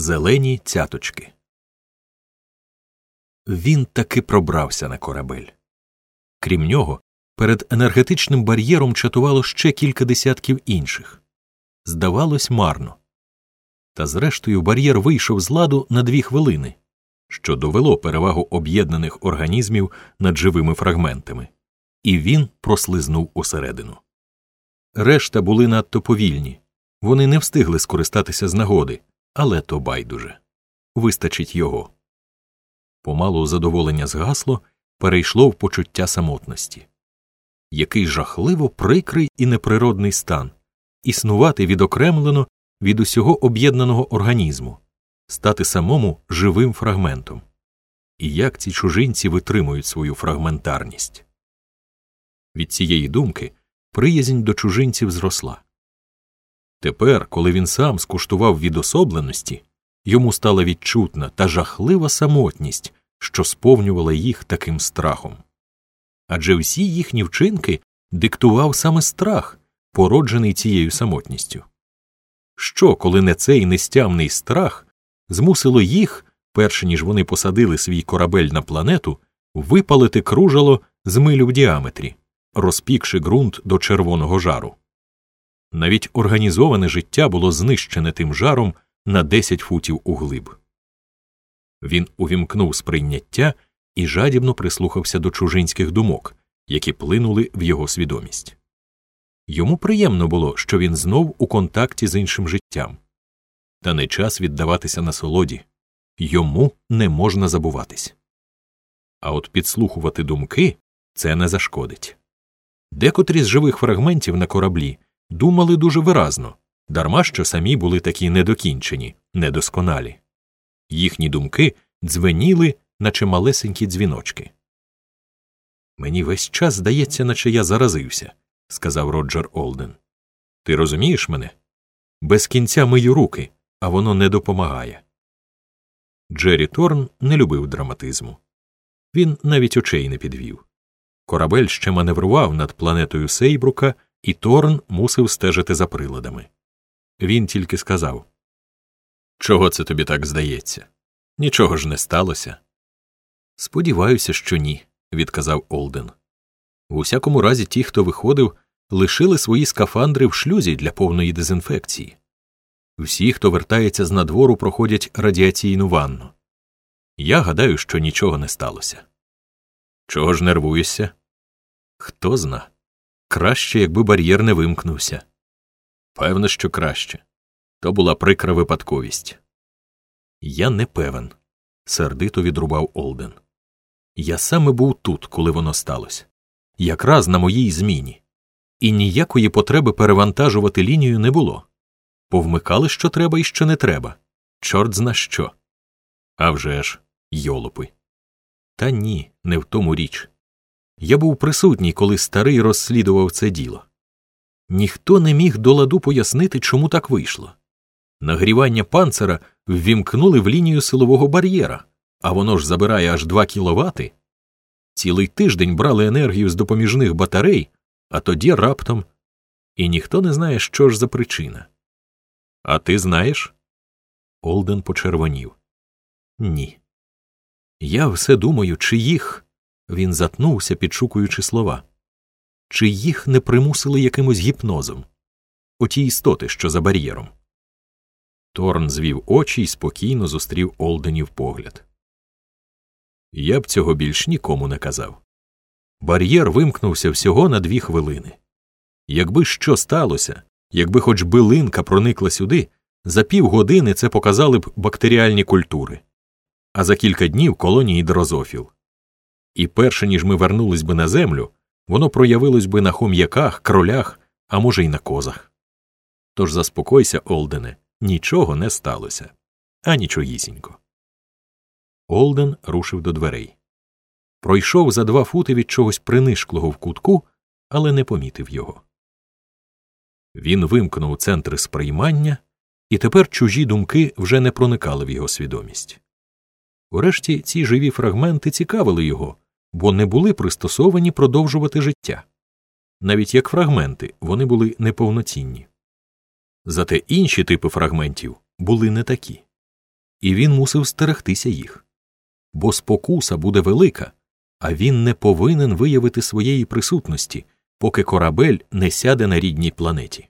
Зелені цяточки. Він таки пробрався на корабель. Крім нього, перед енергетичним бар'єром чатувало ще кілька десятків інших. Здавалось, марно. Та зрештою бар'єр вийшов з ладу на дві хвилини, що довело перевагу об'єднаних організмів над живими фрагментами, і він прослизнув усередину. Решта були надто повільні, вони не встигли скористатися з нагоди, але то байдуже вистачить його. Помалу задоволення згасло, перейшло в почуття самотності. Який жахливо прикрий і неприродний стан існувати відокремлено від усього об'єднаного організму, стати самому живим фрагментом. І як ці чужинці витримують свою фрагментарність. Від цієї думки приязнь до чужинців зросла. Тепер, коли він сам скуштував відособленості, йому стала відчутна та жахлива самотність, що сповнювала їх таким страхом. Адже всі їхні вчинки диктував саме страх, породжений цією самотністю. Що, коли не цей нестямний страх змусило їх, перш ніж вони посадили свій корабель на планету, випалити кружало з милю в діаметрі, розпікши ґрунт до червоного жару? Навіть організоване життя було знищене тим жаром на 10 футів углиб. Він увімкнув сприйняття і жадібно прислухався до чужинських думок, які плинули в його свідомість. Йому приємно було, що він знов у контакті з іншим життям. Та не час віддаватися насолоді йому не можна забуватись. А от підслухувати думки це не зашкодить. Декотрі з живих фрагментів на кораблі думали дуже виразно, дарма що самі були такі недокінчені, недосконалі. Їхні думки дзвеніли, наче малесенькі дзвіночки. Мені весь час здається, наче я заразився, сказав Роджер Олден. Ти розумієш мене? Без кінця мию руки, а воно не допомагає. Джері Торн не любив драматизму. Він навіть очей не підвів. Корабель ще маневрував над планетою Сейбрука, і Торн мусив стежити за приладами. Він тільки сказав Чого це тобі так здається? Нічого ж не сталося. Сподіваюся, що ні, відказав Олден. В усякому разі, ті, хто виходив, лишили свої скафандри в шлюзі для повної дезінфекції. Всі, хто вертається з надвору, проходять радіаційну ванну. Я гадаю, що нічого не сталося. Чого ж нервуєшся? Хто зна. Краще, якби бар'єр не вимкнувся. Певно, що краще. То була прикра випадковість. Я не певен, сердито відрубав Олден. Я саме був тут, коли воно сталося, якраз на моїй зміні, і ніякої потреби перевантажувати лінію не було. Повмикали, що треба і що не треба. Чорт зна що. А вже ж, йолопи. Та ні, не в тому річ. Я був присутній, коли старий розслідував це діло. Ніхто не міг до ладу пояснити, чому так вийшло. Нагрівання панцера ввімкнули в лінію силового бар'єра, а воно ж забирає аж 2 кіловати. Цілий тиждень брали енергію з допоміжних батарей, а тоді раптом. І ніхто не знає, що ж за причина. А ти знаєш? Олден почервонів. Ні. Я все думаю, чи їх. Він затнувся, підшукуючи слова. Чи їх не примусили якимось гіпнозом? Оті істоти, що за бар'єром. Торн звів очі і спокійно зустрів Олденів погляд. Я б цього більш нікому не казав. Бар'єр вимкнувся всього на дві хвилини. Якби що сталося, якби хоч билинка проникла сюди, за півгодини це показали б бактеріальні культури, а за кілька днів колонії дрозофіл. І перше ніж ми вернулись би на землю, воно проявилось би на хом'яках, кролях, а може, й на козах. Тож заспокойся, Олдене, нічого не сталося, а нічогісінько. Олден рушив до дверей. Пройшов за два фути від чогось принишклого в кутку, але не помітив його. Він вимкнув центри сприймання, і тепер чужі думки вже не проникали в його свідомість. Урешті ці живі фрагменти цікавили його, бо не були пристосовані продовжувати життя. Навіть як фрагменти вони були неповноцінні. Зате інші типи фрагментів були не такі. і він мусив стерегтися їх. Бо спокуса буде велика, а він не повинен виявити своєї присутності, поки корабель не сяде на рідній планеті.